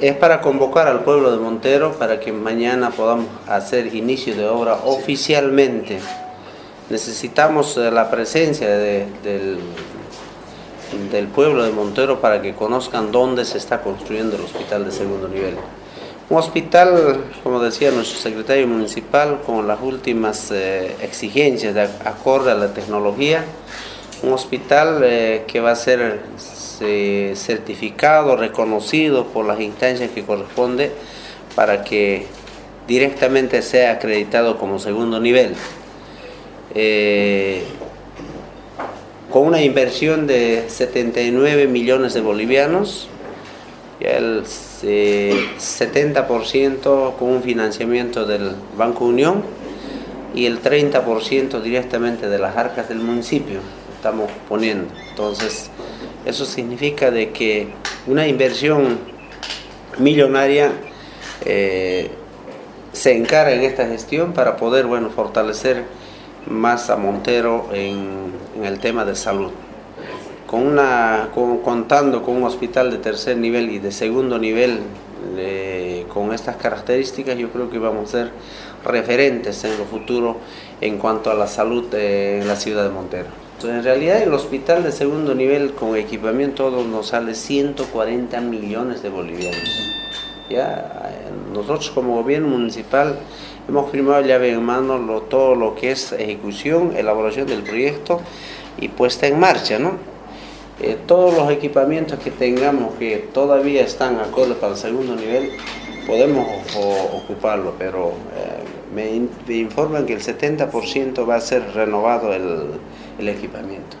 es para convocar al pueblo de Montero para que mañana podamos hacer inicio de obra oficialmente. Necesitamos eh, la presencia del, del pueblo de Montero para que conozcan dónde se está construyendo el hospital de segundo nivel. Un hospital, como decía nuestro secretario municipal, con las últimas eh, exigencias de acorde a la tecnología, un hospital eh, que va a ser eh, certificado, reconocido por las instancias que corresponde para que directamente sea acreditado como segundo nivel. con una inversión de 79 millones de bolivianos, ya el 70% con un financiamiento del Banco Unión y el 30% directamente de las arcas del municipio estamos poniendo. Entonces, eso significa de que una inversión millonaria eh, se encara en esta gestión para poder bueno, fortalecer más a Montero en el tema de salud con una, contando con un hospital de tercer nivel y de segundo nivel con estas características, yo creo que vamos a ser referentes en lo futuro en cuanto a la salud en la ciudad de Montero. En realidad el hospital de segundo nivel con equipamiento todo nos sale 140 millones de bolivianos. Ya, nosotros como gobierno municipal hemos firmado llave en mano todo lo que es ejecución, elaboración del proyecto y puesta en marcha, ¿no? Eh, todos los equipamientos que tengamos que todavía están acorde para el segundo nivel, podemos ocuparlo, pero eh, me, informan que el 70% va a ser renovado el, equipamiento.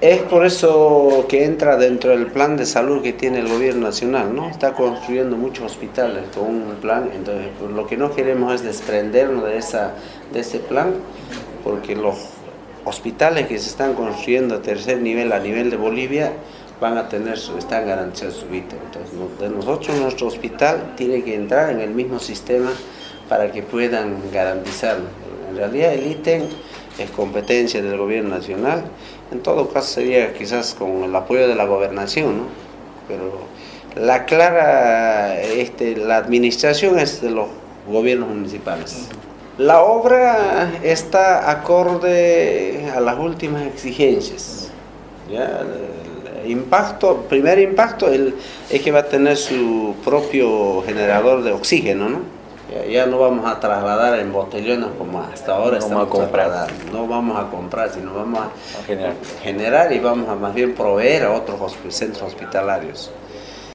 Es por eso que entra dentro del plan de salud que tiene el gobierno nacional, ¿no? Está construyendo muchos hospitales con un plan, entonces pues, lo que no queremos es desprendernos de, esa, de ese plan, porque los hospitales que se están construyendo a tercer nivel a nivel de Bolivia van a tener están garantizados su vida. Entonces, de nosotros nuestro hospital tiene que entrar en el mismo sistema para que puedan garantizarlo. En realidad el ítem es competencia del gobierno nacional, en todo caso sería quizás con el apoyo de la gobernación, ¿no? pero la clara, este, la administración es de los gobiernos municipales. La obra está acorde a las últimas exigencias. El impacto, primer impacto es que va a tener su propio generador de oxígeno, ¿no? Ya, no vamos a trasladar en botellones como hasta ahora estamos a comprar. No vamos a comprar, sino vamos a, generar. generar y vamos a más bien proveer a otros centros hospitalarios.